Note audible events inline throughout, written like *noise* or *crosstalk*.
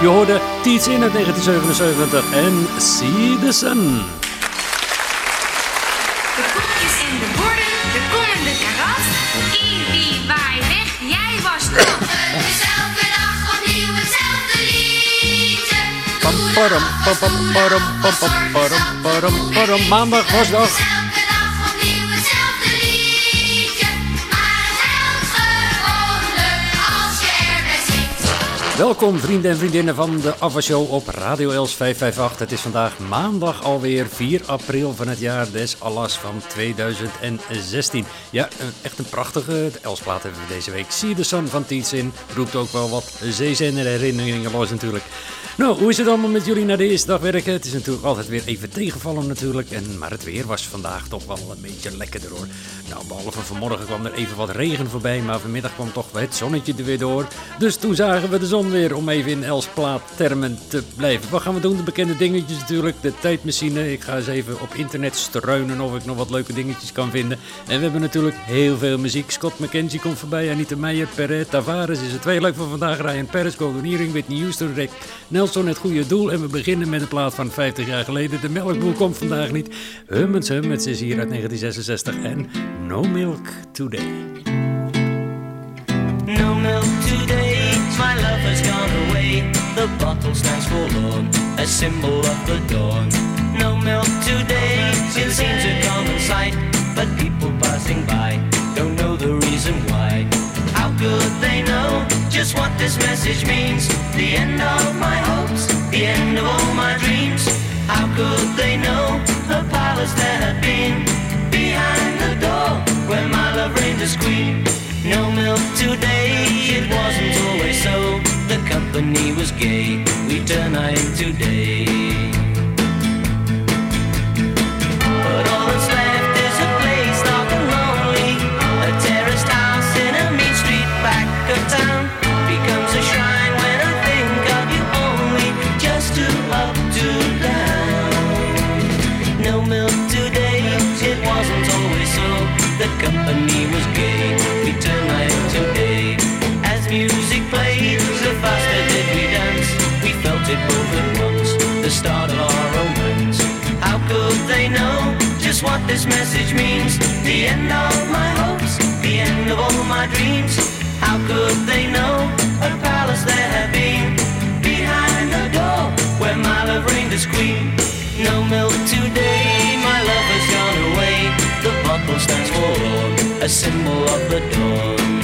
Je hoorde Tietz in uit 1977 en See the Sun. De koekjes en de borden, de komende karat. wie waai weg, jij was toch. Het elke dag opnieuw hetzelfde liedje. Maandag was dag. Welkom vrienden en vriendinnen van de Show op Radio Els 558. Het is vandaag maandag alweer 4 april van het jaar des Allas van 2016. Ja, echt een prachtige Elsplaat hebben we deze week. See the Sun van Tietzin roept ook wel wat zeezender herinneringen los natuurlijk. Nou, hoe is het allemaal met jullie na de eerste dag werken? Het is natuurlijk altijd weer even tegenvallen natuurlijk. En, maar het weer was vandaag toch wel een beetje lekkerder hoor. Nou, behalve vanmorgen kwam er even wat regen voorbij, maar vanmiddag kwam toch het zonnetje er weer door. Dus toen zagen we de zon weer, om even in Elsplaat termen te blijven. Wat gaan we doen? De bekende dingetjes natuurlijk, de tijdmachine. Ik ga eens even op internet struinen of ik nog wat leuke dingetjes kan vinden. En we hebben natuurlijk heel veel muziek. Scott McKenzie komt voorbij, Anita Meijer, Perret, Tavares is het twee leuk van vandaag. Ryan Perez, Golden Whitney Houston, Rick Nelson, Het Goede Doel. En we beginnen met een plaat van 50 jaar geleden. De melkboel komt vandaag niet. Hummens Hummens is hier uit 1966 en No Milk Today. No milk today, My love has gone away, the bottle stands forlorn, a symbol of the dawn. No milk today, it seems a common sight, but people passing by don't know the reason why. How could they know just what this message means? The end of my hopes, the end of all my dreams. How could they know the palace that had been behind the door where my love reigned a queen? No milk today, it wasn't always company was gay. We turn night tonight today. my dreams. How could they know a palace there had been behind the door where my love reigned as queen? No milk today, my love has gone away. The buckle stands for a symbol of the dawn.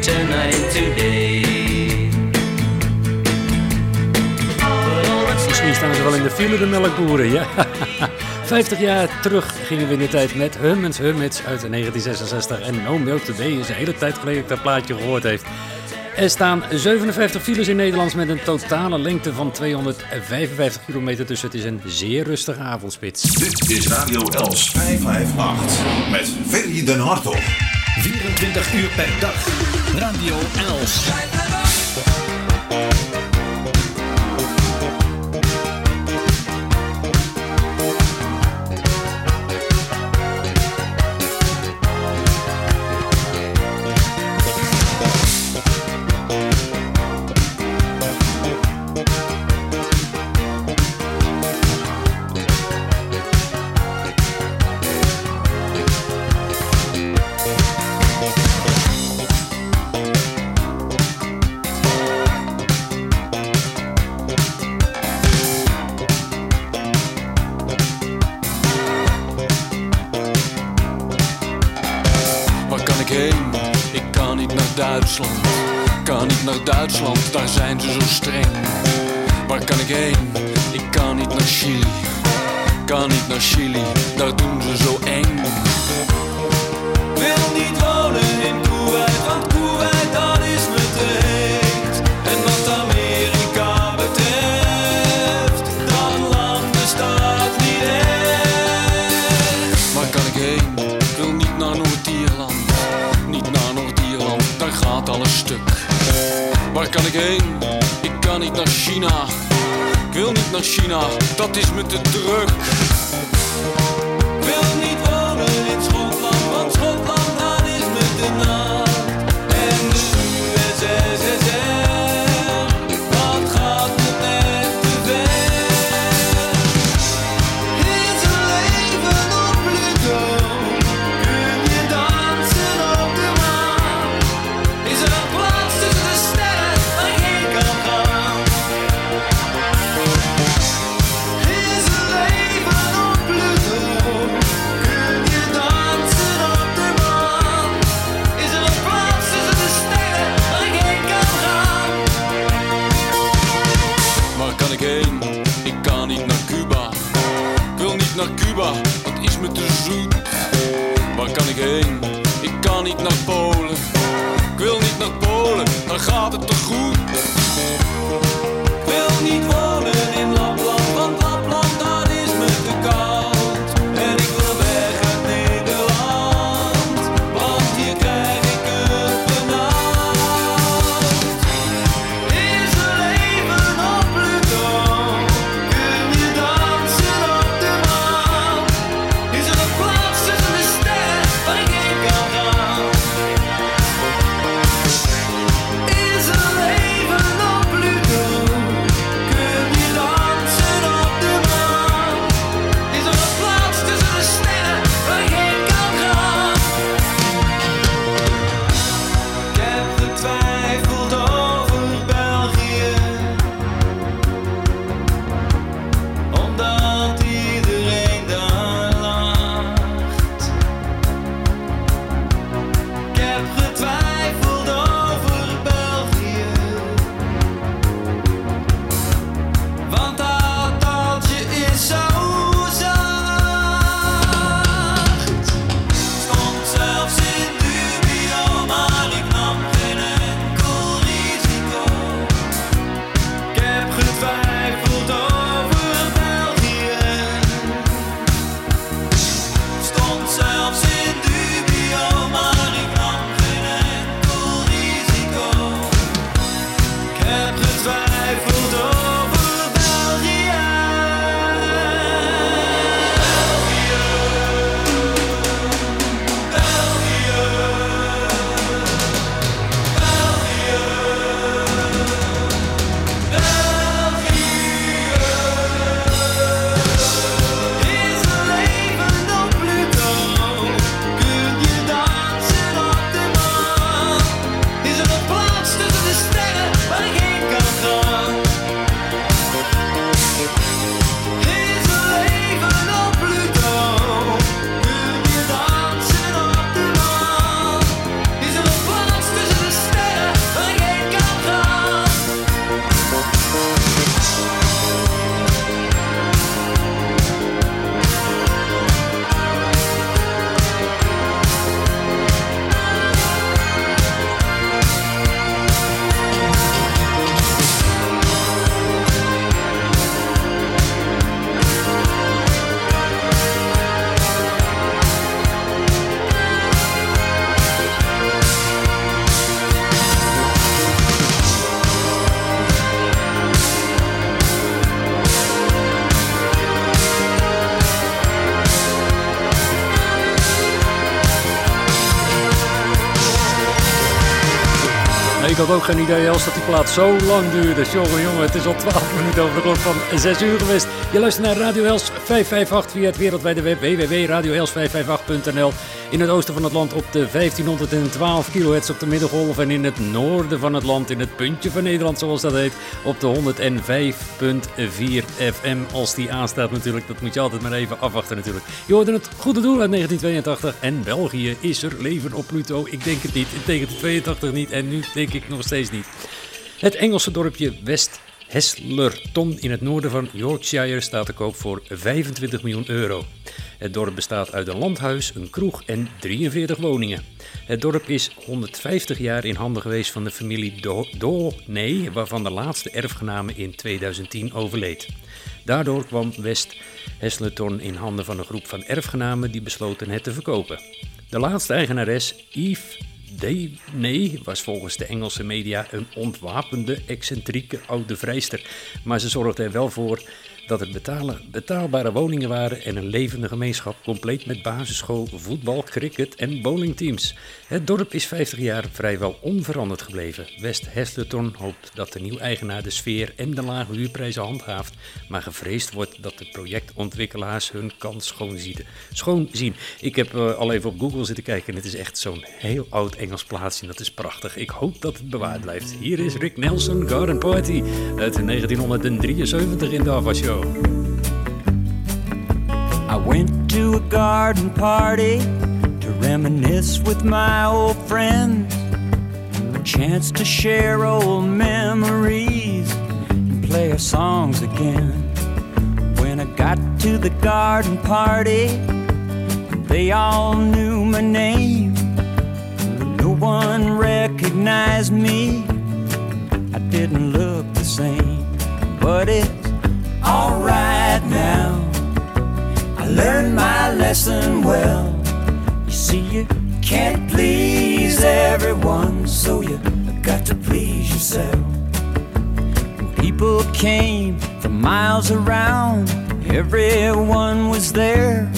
tonight today. Misschien staan ze wel in de file, de melkboeren, ja. *laughs* 50 jaar terug gingen we in de tijd met Hermans Hermits uit 1966. En No Milk Today is een hele tijd geleden dat dat plaatje gehoord heeft. Er staan 57 files in Nederland met een totale lengte van 255 kilometer. Dus het is een zeer rustige avondspits. Dit is Radio Els 558 met Ferry den Hartog. 24 uur per dag. Radio Els. Had ook geen idee als dat die plaat zo lang duurde. Jongen, jongen, het is al 12 minuten over de klok van 6 uur geweest. Je luistert naar Radio Els 558 via het wereldwijde web www.radioels558.nl. In het oosten van het land op de 1512 kHz op de middengolf. En in het noorden van het land, in het puntje van Nederland zoals dat heet, op de 105.4 FM. Als die aanstaat natuurlijk, dat moet je altijd maar even afwachten natuurlijk. Je hoorde het goede doel uit 1982 en België is er leven op Pluto. Ik denk het niet, in 1982 niet en nu denk ik nog steeds niet. Het Engelse dorpje West Heslerton in het noorden van Yorkshire staat te koop voor 25 miljoen euro. Het dorp bestaat uit een landhuis, een kroeg en 43 woningen. Het dorp is 150 jaar in handen geweest van de familie Do- Dooney, waarvan de laatste erfgename in 2010 overleed. Daardoor kwam West Heslerton in handen van een groep van erfgenamen die besloten het te verkopen. De laatste eigenares, Yves Dayney was volgens de Engelse media een ontwapende, excentrieke oude vrijster. Maar ze zorgde er wel voor dat er betalen, betaalbare woningen waren en een levende gemeenschap, compleet met basisschool, voetbal, cricket en bowlingteams. Het dorp is 50 jaar vrijwel onveranderd gebleven. West Heslerton hoopt dat de nieuwe eigenaar de sfeer en de lage huurprijzen handhaaft, maar gevreesd wordt dat de projectontwikkelaars hun kans schoon zien. Ik heb eh, al even op Google zitten kijken en het is echt zo'n heel oud Engels plaatsje. Dat is prachtig. Ik hoop dat het bewaard blijft. Hier is Rick Nelson Garden Party uit 1973 in de Ava Show. I went to a garden party to reminisce with my old friends. A chance to share old memories and play our songs again. When I got to the garden party, they all knew my name. No one recognized me. I didn't look the same, but it's alright now. I learned my lesson well. You see, you can't please everyone, so you got to please yourself. People came from miles around, everyone was there.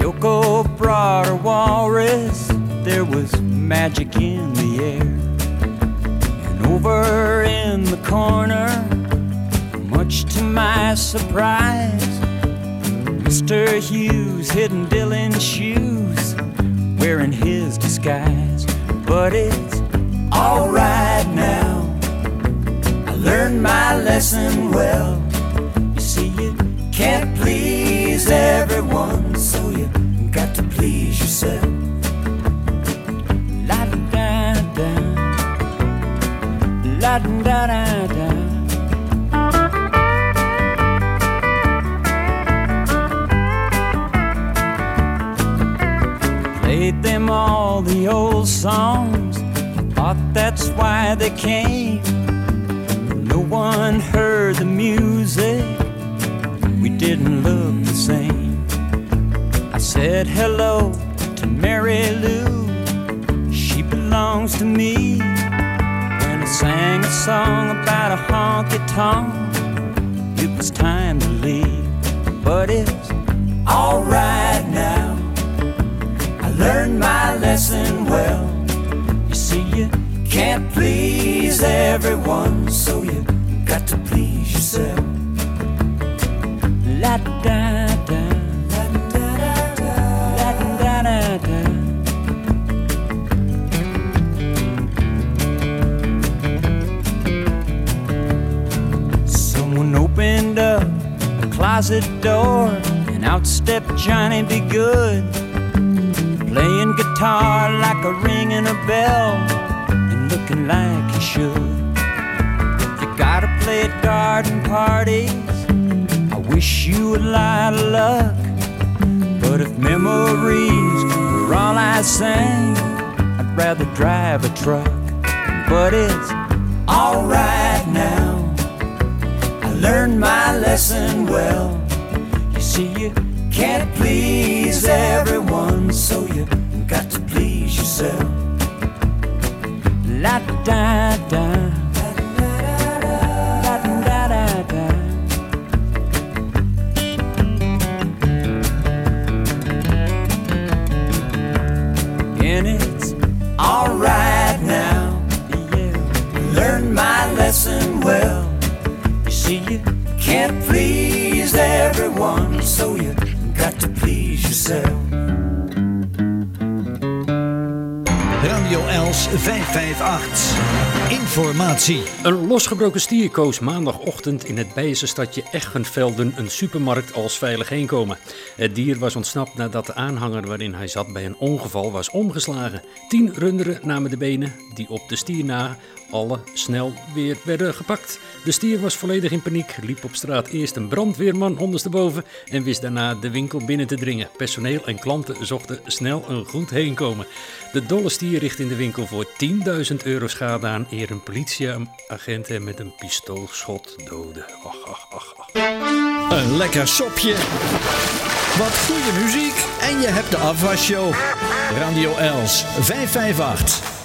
Yoko brought her walrus, there was magic in the air. And over in the corner, much to my surprise, Mr. Hughes hidden Dylan's shoes, wearing his disguise. But it's alright now. I learned my lesson well. You see, you can't please everyone, so you got to please yourself. La da da la da da da. Played them all the old songs. Thought that's why they came. No one heard the music. We didn't look the same. I said hello to Mary Lou. She belongs to me. When I sang a song about a honky tonk, it was time to leave. But it's alright learned my lesson well. You see, you can't please everyone, so you got to please yourself. La da da. La da da da. La da da da. Someone opened up a closet door, and out stepped Johnny B. Good playing guitar like a ringing a bell, and looking like you should. You gotta play at garden parties. I wish you would lie to luck. But if memories were all I sang, I'd rather drive a truck. But it's alright now. I learned my lesson well. You see, you can't please everyone, so you got to please yourself. La da da. 558. Informatie. Een losgebroken stier koos maandagochtend in het Bijse stadje Echenvelden een supermarkt als veilig heenkomen. Het dier was ontsnapt nadat de aanhanger waarin hij zat bij een ongeval was omgeslagen. Tien runderen namen de benen die op de stier na alle snel weer werden gepakt. De stier was volledig in paniek, liep op straat eerst een brandweerman ondersteboven en wist daarna de winkel binnen te dringen. Personeel en klanten zochten snel een goed heenkomen. De dolle stier richt in de winkel voor 10.000 euro schade aan eer een politieagent hem met een pistoolschot doodde. Ach, ach, ach, ach. Een lekker sopje. Wat goede muziek. En je hebt de afwasshow. Radio Els 558.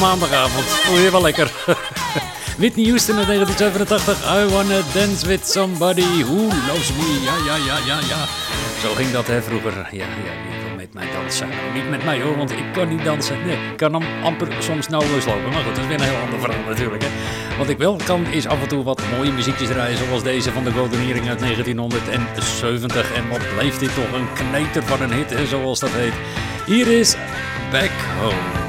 Maandagavond. Voel je wel lekker. *laughs* Whitney Houston in 1987. I wanna dance with somebody who loves me. Ja, ja, ja, ja, ja. Zo ging dat hè, vroeger. Ja, ja, wil met mij dansen? Niet met mij hoor, want ik kan niet dansen. Nee, ik kan amper soms nauwelijks lopen. Maar goed, dat is weer een heel ander verhaal natuurlijk. Hè. Wat ik wel kan, is af en toe wat mooie muziekjes draaien. Zoals deze van de Golden Earring uit 1970. En wat blijft dit toch een kneter van een hit, hè, zoals dat heet. Hier is Back Home.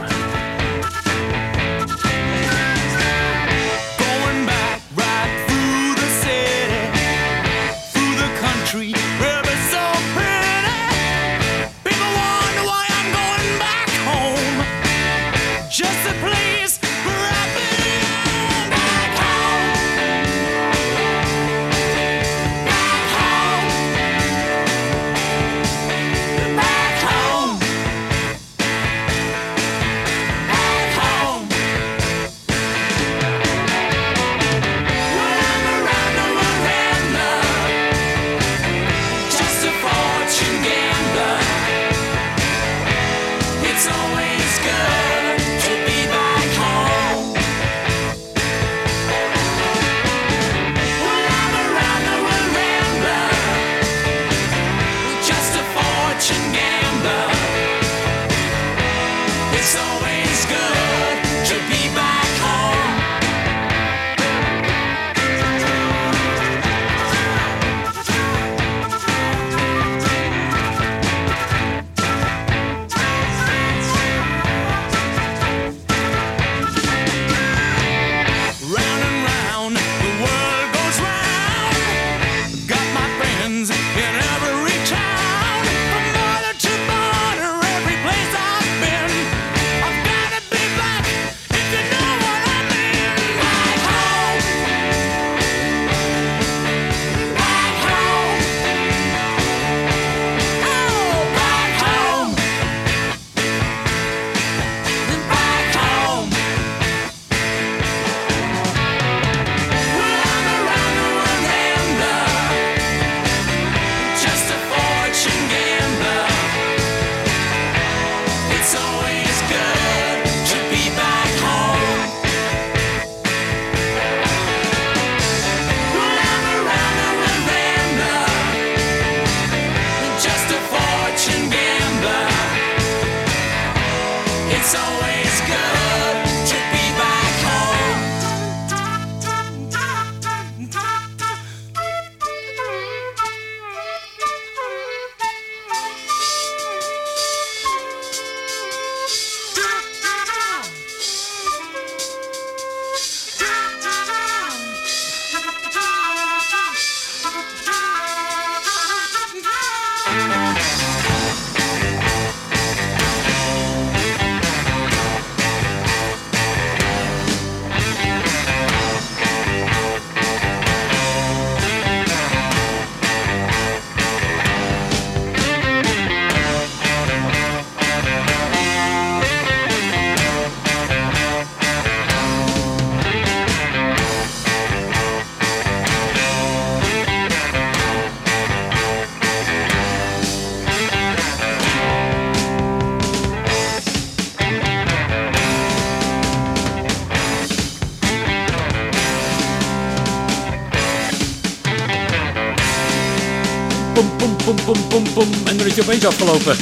Opeens afgelopen.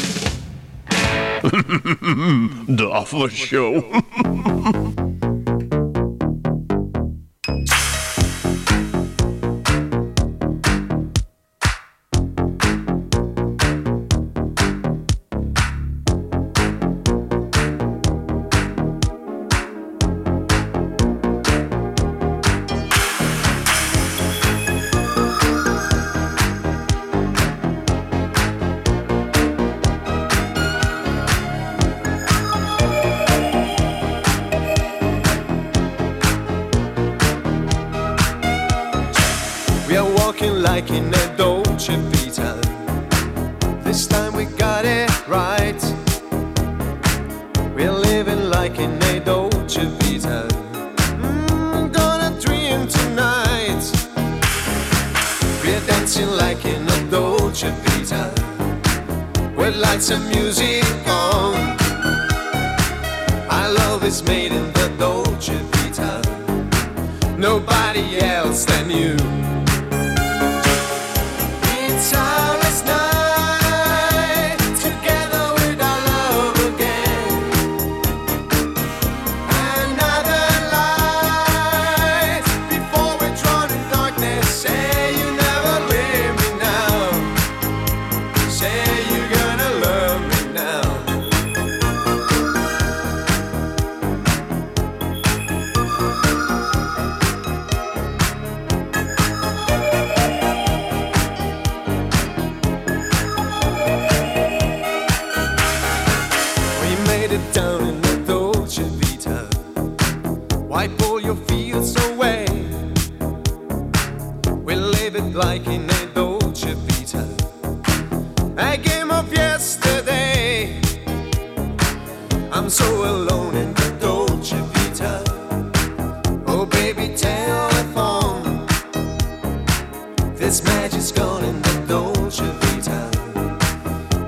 *laughs* De afwasshow.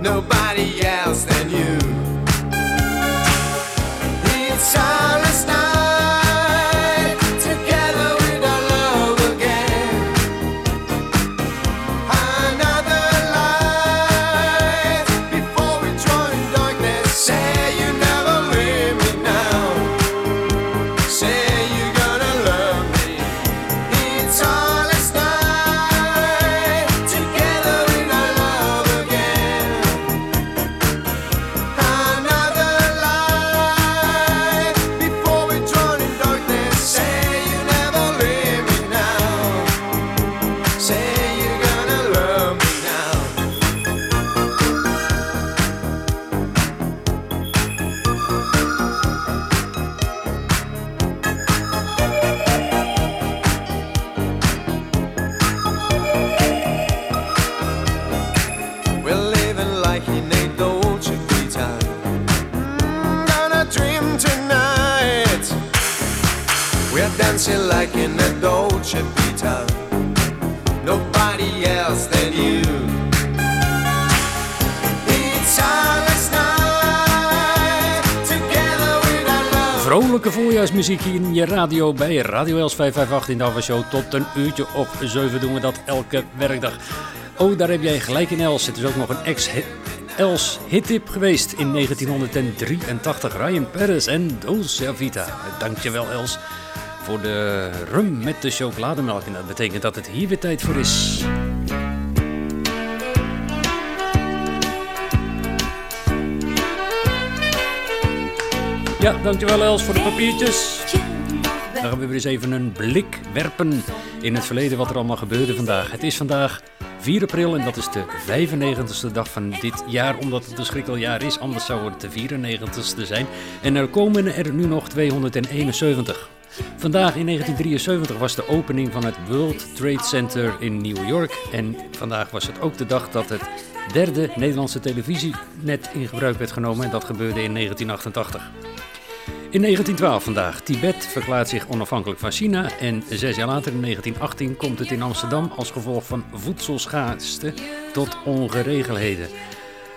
Nobody else radio Els 558 in de Show. Tot een uurtje op 7 doen we dat elke werkdag. Oh, daar heb jij gelijk in Els. Het is ook nog een ex-Els hittip geweest in 1983. Ryan Perez en Dolce Vita. Dankjewel Els voor de rum met de chocolademelk. En dat betekent dat het hier weer tijd voor is. Ja, dankjewel Els voor de papiertjes. Dan gaan we weer eens even een blik werpen in het verleden wat er allemaal gebeurde vandaag. Het is vandaag 4 april en dat is de 95ste dag van dit jaar, omdat het een schrikkeljaar is. Anders zou het de 94ste zijn. En er komen er nu nog 271. Vandaag in 1973 was de opening van het World Trade Center in New York. En vandaag was het ook de dag dat het derde Nederlandse televisienet in gebruik werd genomen. En dat gebeurde in 1988. In 1912 vandaag. Tibet verklaart zich onafhankelijk van China. En zes jaar later, in 1918, komt het in Amsterdam als gevolg van voedselschaarste tot ongeregelheden.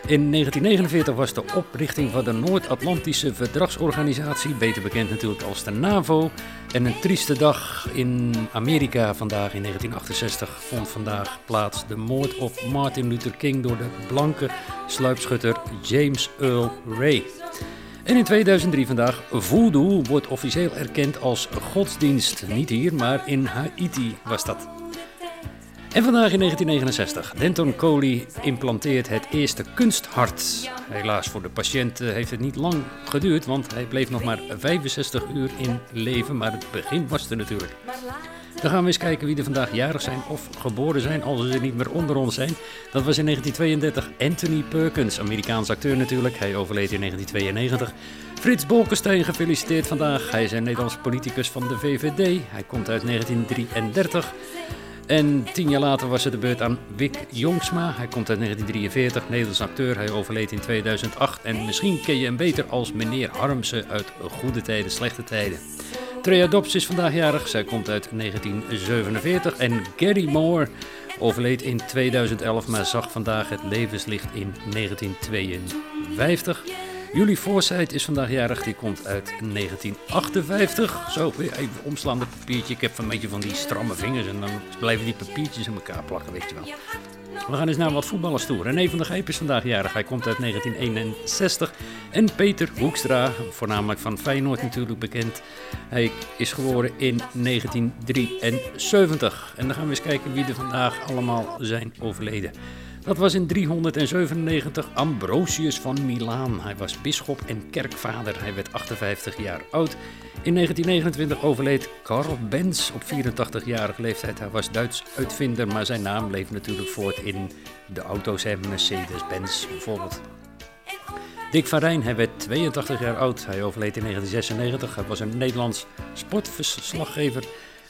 In 1949 was de oprichting van de Noord-Atlantische Verdragsorganisatie, beter bekend natuurlijk als de NAVO. En een trieste dag in Amerika vandaag in 1968 vond vandaag plaats de moord op Martin Luther King door de blanke sluipschutter James Earl Ray. En in 2003 vandaag, voodoo wordt officieel erkend als godsdienst. Niet hier, maar in Haiti was dat. En vandaag in 1969, Denton Coley implanteert het eerste kunsthart. Helaas voor de patiënt eh, heeft het niet lang geduurd, want hij bleef nog maar 65 uur in leven. Maar het begin was er natuurlijk. Dan gaan we eens kijken wie er vandaag jarig zijn of geboren zijn, als ze niet meer onder ons zijn. Dat was in 1932 Anthony Perkins, Amerikaans acteur natuurlijk. Hij overleed in 1992. Frits Bolkestein gefeliciteerd vandaag. Hij is een Nederlands politicus van de VVD. Hij komt uit 1933. En tien jaar later was het de beurt aan Wick Jongsma. Hij komt uit 1943, Nederlands acteur. Hij overleed in 2008. En misschien ken je hem beter als meneer Harmsen uit Goede Tijden, Slechte Tijden. Trea Dobbs is vandaag jarig. Zij komt uit 1947. En Gary Moore overleed in 2011, maar zag vandaag het levenslicht in 1952. Julie Forsyth is vandaag jarig, die komt uit 1958. Zo, even omslaan het papiertje. Ik heb een beetje van die stramme vingers en dan blijven die papiertjes in elkaar plakken, weet je wel. We gaan eens naar wat voetballers toe. René van der Gijp is vandaag jarig. Hij komt uit 1961. En Peter Hoekstra, voornamelijk van Feyenoord natuurlijk bekend. Hij is geboren in 1973. En dan gaan we eens kijken wie er vandaag allemaal zijn overleden. Dat was in 397 Ambrosius van Milaan. Hij was bisschop en kerkvader. Hij werd 58 jaar oud. In 1929 overleed Karl Benz op 84-jarige leeftijd. Hij was Duits uitvinder, maar zijn naam bleef natuurlijk voort in de auto's. hè, Mercedes-Benz bijvoorbeeld. Dick van Rijn, hij werd 82 jaar oud. Hij overleed in 1996. Hij was een Nederlands sportverslaggever.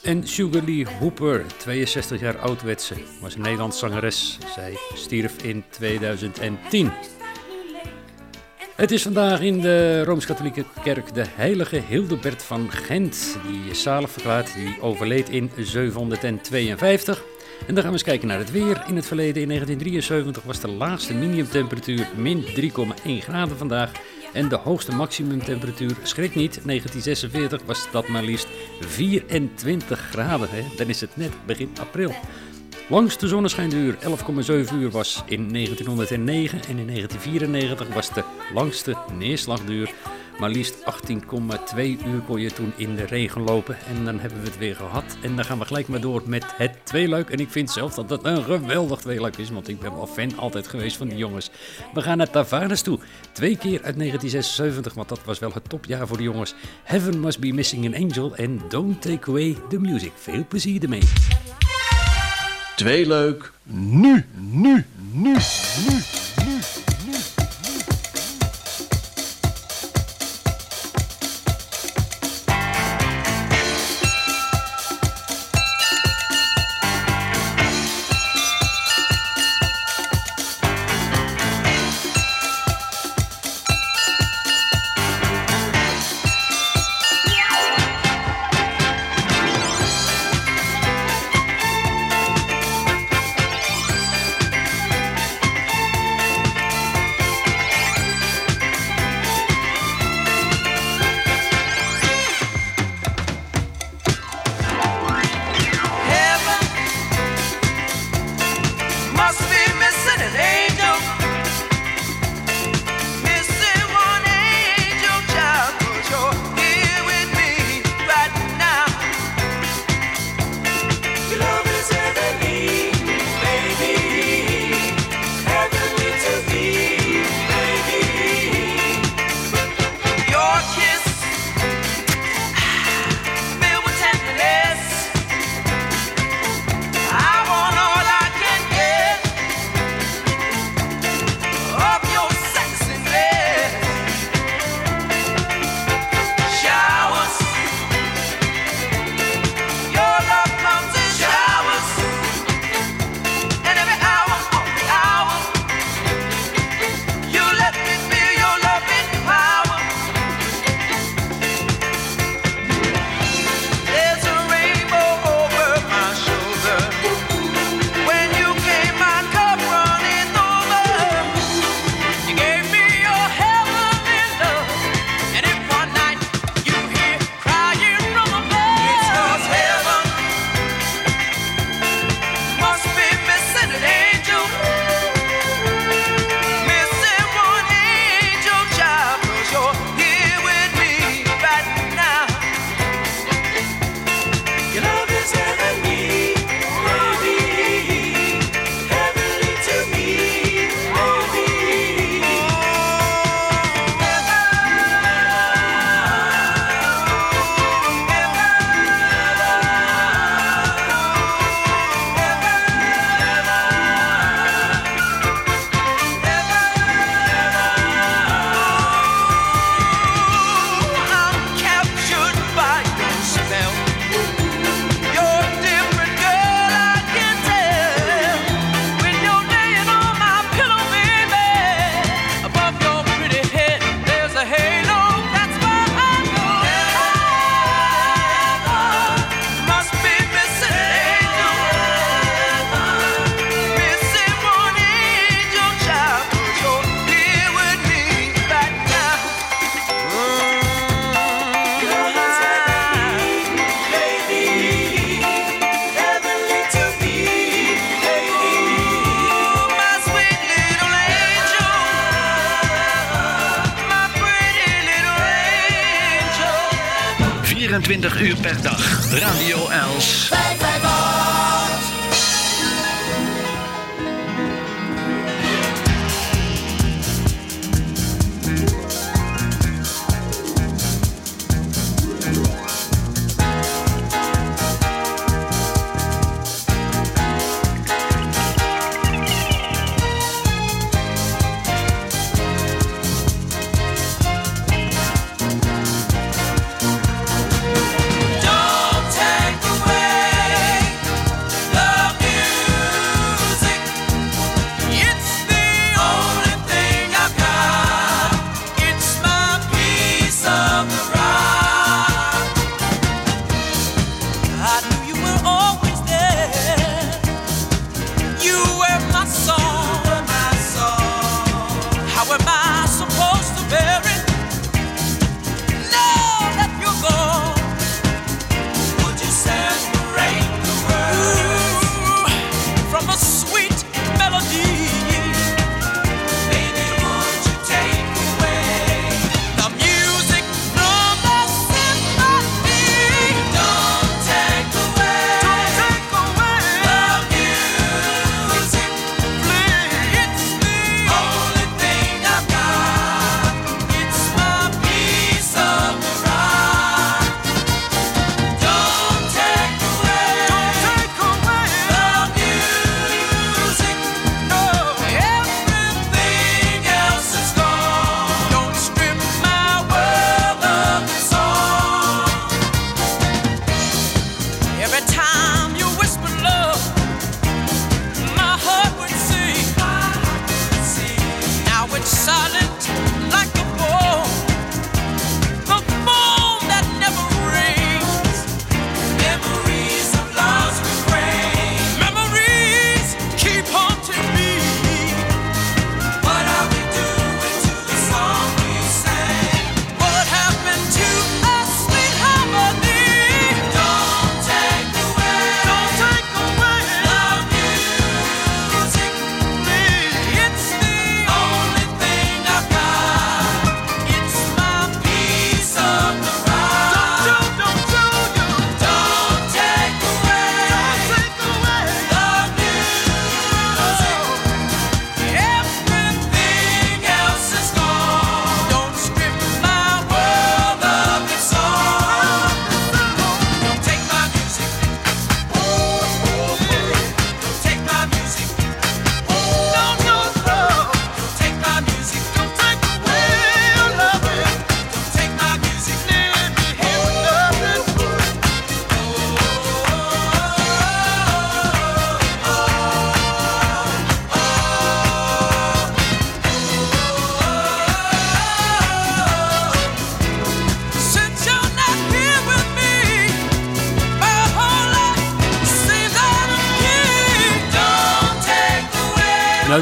En Sugar Lee Hooper, 62 jaar oud werd ze, was een Nederlands zangeres. Zij stierf in 2010. Het is vandaag in de Rooms-Katholieke Kerk de heilige Hildebert van Gent. Die is zalig verklaard, die overleed in 752. En dan gaan we eens kijken naar het weer. In het verleden, in 1973, was de laagste minimumtemperatuur min 3,1 graden vandaag. En de hoogste maximumtemperatuur, schrik niet, 1946 was dat maar liefst 24 graden. Hè? Dan is het net begin april. Langste zonneschijnduur 11,7 uur was in 1909 en in 1994 was de langste neerslagduur maar liefst 18,2 uur kon je toen in de regen lopen. En dan hebben we het weer gehad. En dan gaan we gelijk maar door met het tweeluik. En ik vind zelf dat het een geweldig tweeluik is, want ik ben wel fan altijd geweest van die jongens. We gaan naar Tavares toe. Twee keer uit 1976, want dat was wel het topjaar voor de jongens. Heaven Must Be Missing an Angel en Don't Take Away the Music. Veel plezier ermee. Tweeluik, nu, nu, nu, nu. Per dag. Radio Els. 558.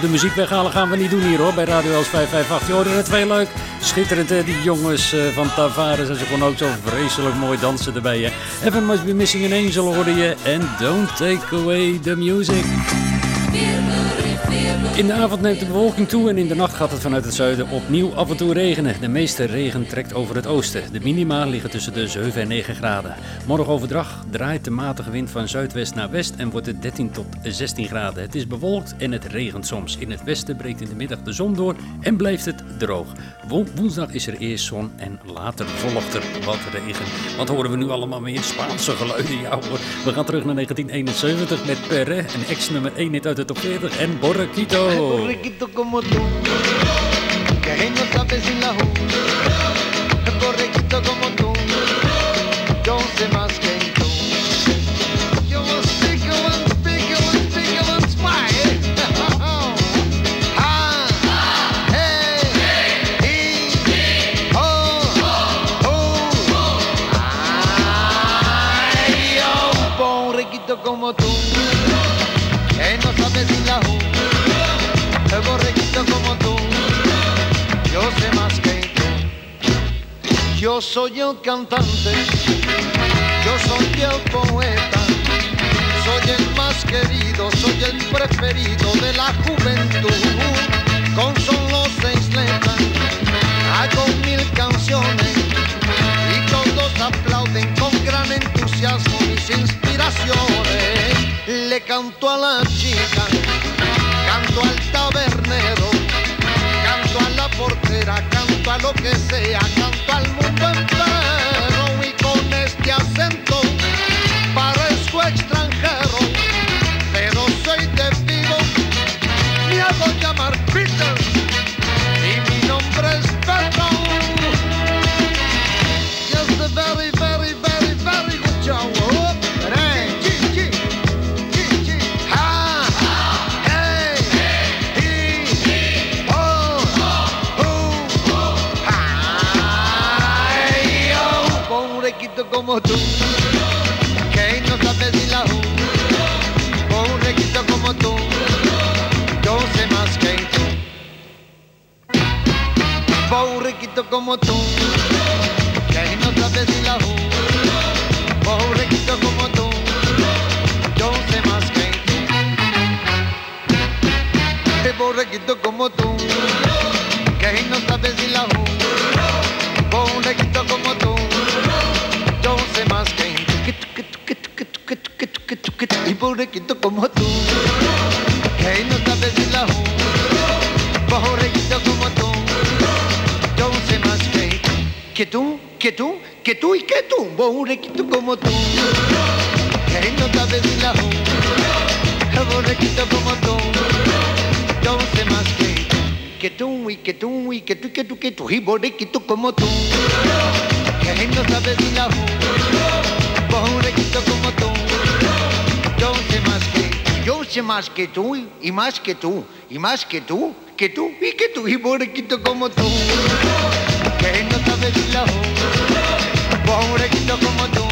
De muziek weghalen gaan we niet doen hier hoor, bij Radio Els 558. Je hoorde het leuk. Schitterend hè, die jongens eh, van Tavares. En ze gewoon ook zo vreselijk mooi dansen erbij hè. Evan Must Be Missing an Angel hoorde je. En Don't Take Away the Music. In de avond neemt de bewolking toe en in de nacht gaat het vanuit het zuiden opnieuw af en toe regenen. De meeste regen trekt over het oosten. De minima liggen tussen de 7 en 9 graden. Morgen overdag draait de matige wind van zuidwest naar west en wordt het 13 tot 16 graden. Het is bewolkt en het regent soms. In het westen breekt in de middag de zon door en blijft het droog. Wo- woensdag is er eerst zon en later volgt er wat regen. Wat horen we nu allemaal meer Spaanse geluiden? Ja hoor, we gaan terug naar 1971 met Perre, een ex-nummer 1 hit uit de top 40 en Borrequito. Borreguito como tú, que no sabes sin la ju. El borreguito como tú, yo sé más que tú. Yo was bigger and bigger and bigger and smile. Ah, hey, e, oh, oh. Ay, un borreguito como tú, Yo soy el cantante, yo soy el poeta, soy el más querido, soy el preferido de la juventud. Con solo seis letras hago mil canciones y todos aplauden con gran entusiasmo mis inspiraciones. Le canto a la chica, canto al tabernero portera, canto a lo que sea, canto al mundo entero y con este acento parezco extranjero, pero soy de Vigo, me hago llamar Peter y mi nombre es Pedro. Como tú, que tú, que tú y que tú, borrequito como tú, que no sabes ni la ju, borrequito como tú, yo sé más que que tú y que tú y que tú y que tú, que tú y borrequito como tú, que no sabes ni la ju, borrequito como tú, yo sé más que yo sé más que tú y más que tú y más que tú, que tú y que tú y borrequito como tú que no sabes la pobrequito como tú.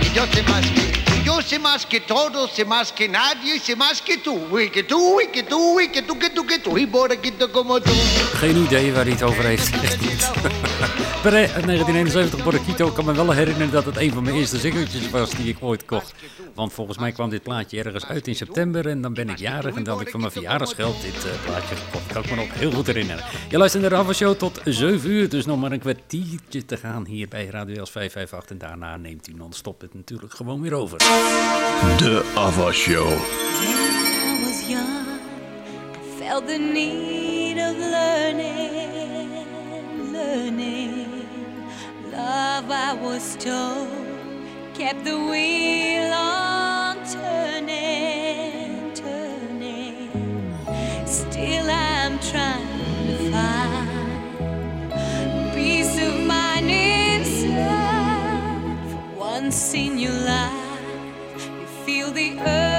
Y yo sé más que tú, yo sé más que todos, sé más que nadie, sé más que tú. Y que tú, y que tú, y que tú, que tú, que tú. Y pobrequito como tú. Geen idee waar hij het over heeft. *laughs* Echt niet. Per 1971 Borrequito Ik kan me wel herinneren dat het een van mijn eerste singeltjes was die ik ooit kocht. Want volgens mij kwam dit plaatje ergens uit in september en dan ben ik jarig en dan heb ik van mijn verjaardagsgeld dit eh, plaatje gekocht. Kan ik me nog heel goed herinneren. Je luistert naar de Ava Show tot 7 uur, dus nog maar een kwartiertje te gaan hier bij Radio Els 558 en daarna neemt u non-stop het natuurlijk gewoon weer over. De Ava Show. When I was young, I felt the need of learning. Love, I was told, kept the wheel on turning, turning. Still, I'm trying to find peace of mind inside. Once in your life, you feel the urge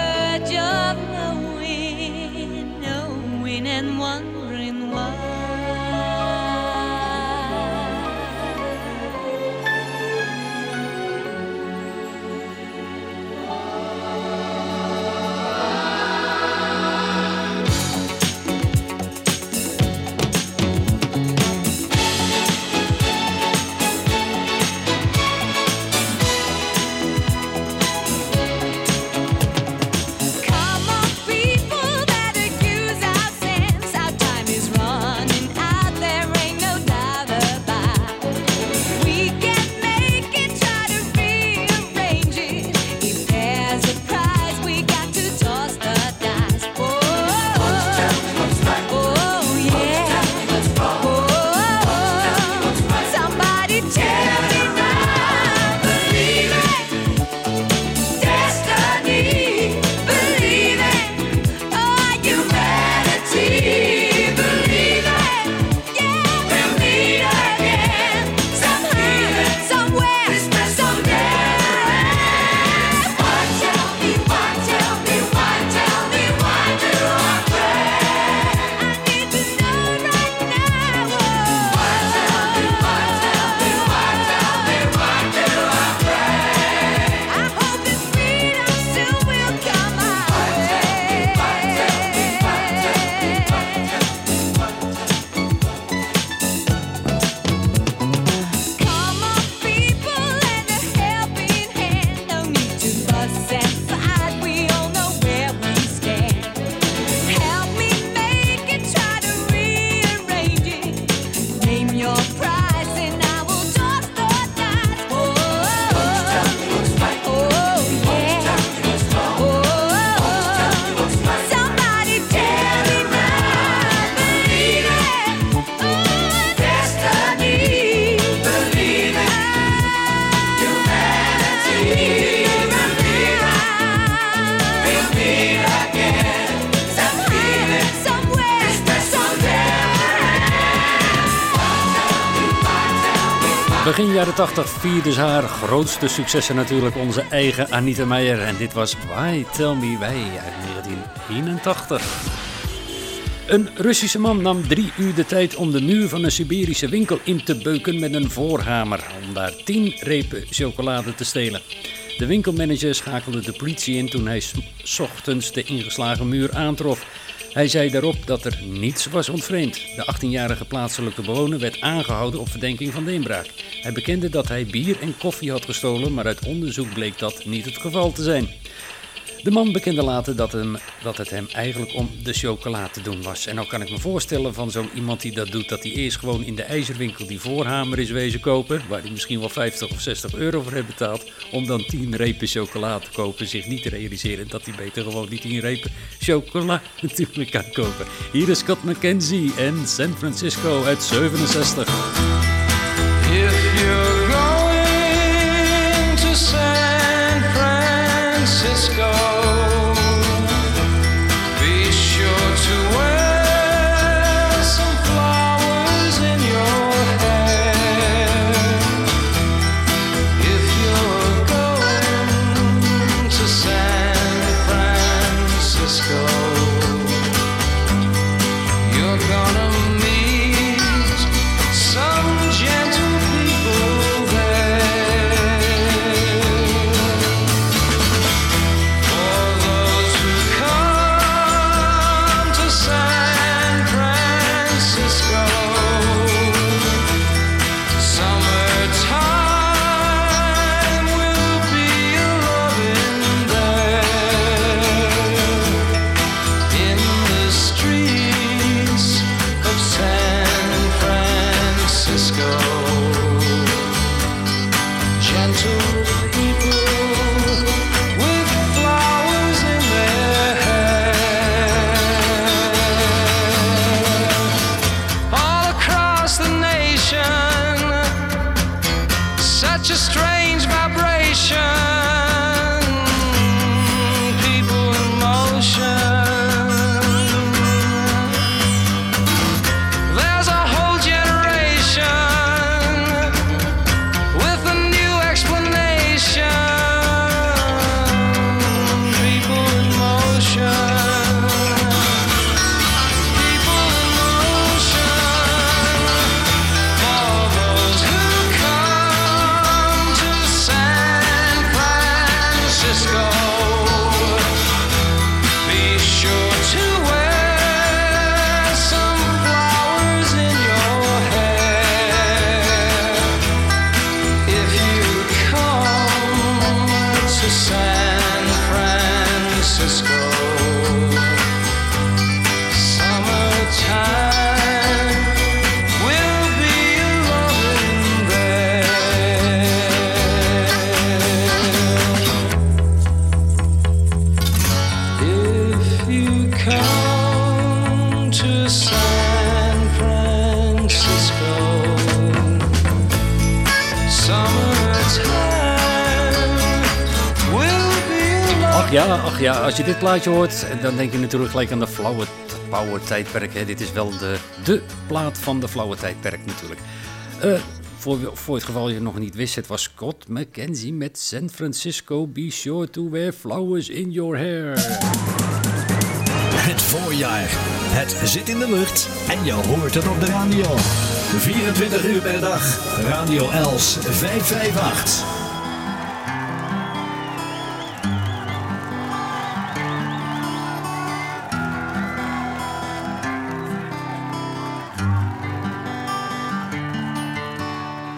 jaren 80 vierde haar grootste successen natuurlijk onze eigen Anita Meijer. En dit was Why Tell Me Why uit 1981. Een Russische man nam drie uur de tijd om de muur van een Siberische winkel in te beuken met een voorhamer. Om daar tien repen chocolade te stelen. De winkelmanager schakelde de politie in toen hij s- ochtends de ingeslagen muur aantrof. Hij zei daarop dat er niets was ontvreemd. De 18-jarige plaatselijke bewoner werd aangehouden op verdenking van de. Hij bekende dat hij bier en koffie had gestolen, maar uit onderzoek bleek dat niet het geval te zijn. De man bekende later dat, hem, dat het hem eigenlijk om de chocola te doen was. En nou kan ik me voorstellen van zo'n iemand die dat doet, dat hij eerst gewoon in de ijzerwinkel die voorhamer is wezen kopen, waar hij misschien wel 50 of 60 euro voor heeft betaald, om dan 10 repen chocola te kopen, zich niet te realiseren dat hij beter gewoon die 10 repen chocola *laughs* natuurlijk kan kopen. Hier is Scott McKenzie en San Francisco uit 67. Plaatje hoort, dan denk je natuurlijk gelijk aan de flauwe power tijdperk. Dit is wel de, de plaat van de flauwe tijdperk natuurlijk. Eh, voor, voor het geval je nog niet wist, het was Scott McKenzie met San Francisco. Be sure to wear flowers in your hair. Het voorjaar. Het zit in de lucht en je hoort het op de radio. 24 uur per dag. Radio Els 558.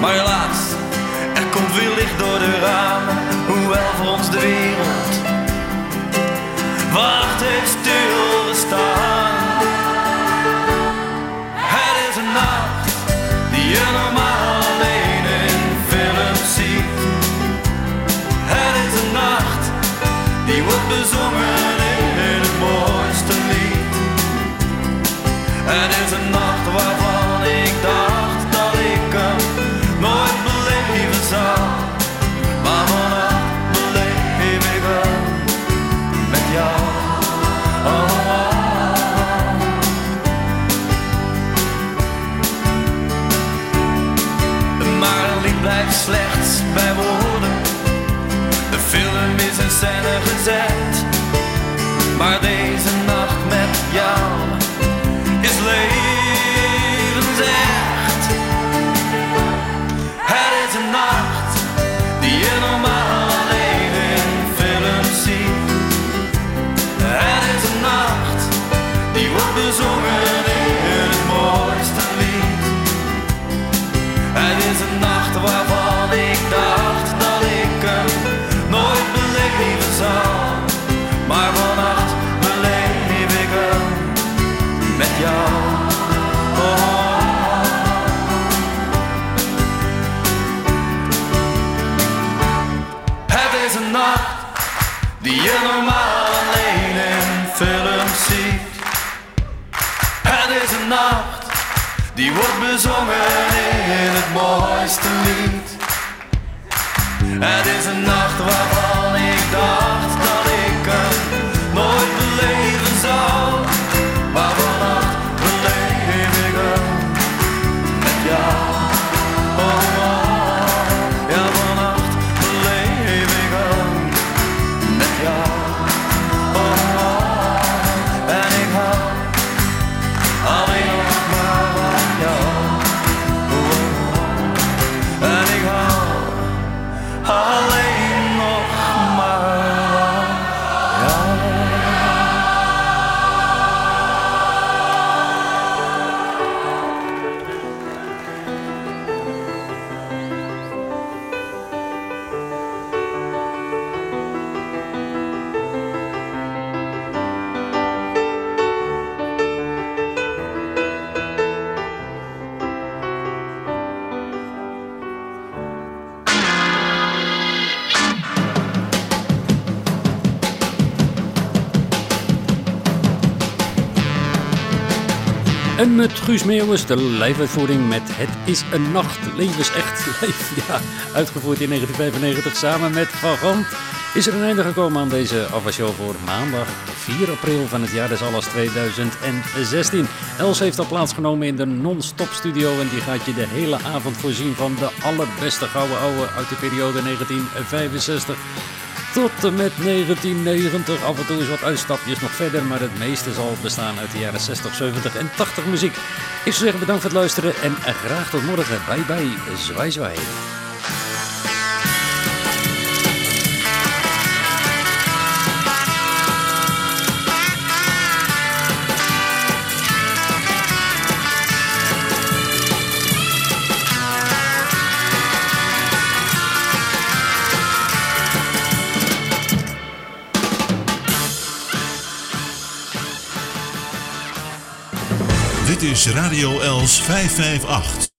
Maar helaas, er komt weer licht door de ramen, hoewel voor ons de wereld wacht heeft stilgestaan. Het is een nacht die je normaal bezongen in het mooiste lied. Met Guus Meeuwis de live-uitvoering met Het is een nacht, levensecht live. *laughs* Ja, uitgevoerd in 1995 samen met Van Gant. Is er een einde gekomen aan deze afwasshow voor maandag 4 april van het jaar des alles 2016. Els heeft al plaatsgenomen in de non-stop studio en die gaat je de hele avond voorzien van de allerbeste gouden ouwe uit de periode 1965 tot en met 1990. Af en toe is wat uitstapjes nog verder, maar het meeste zal bestaan uit de jaren 60, 70 en 80 muziek. Ik zou zeggen bedankt voor het luisteren en graag tot morgen. Bye bye, zwaai zwaai. Radio Els 558.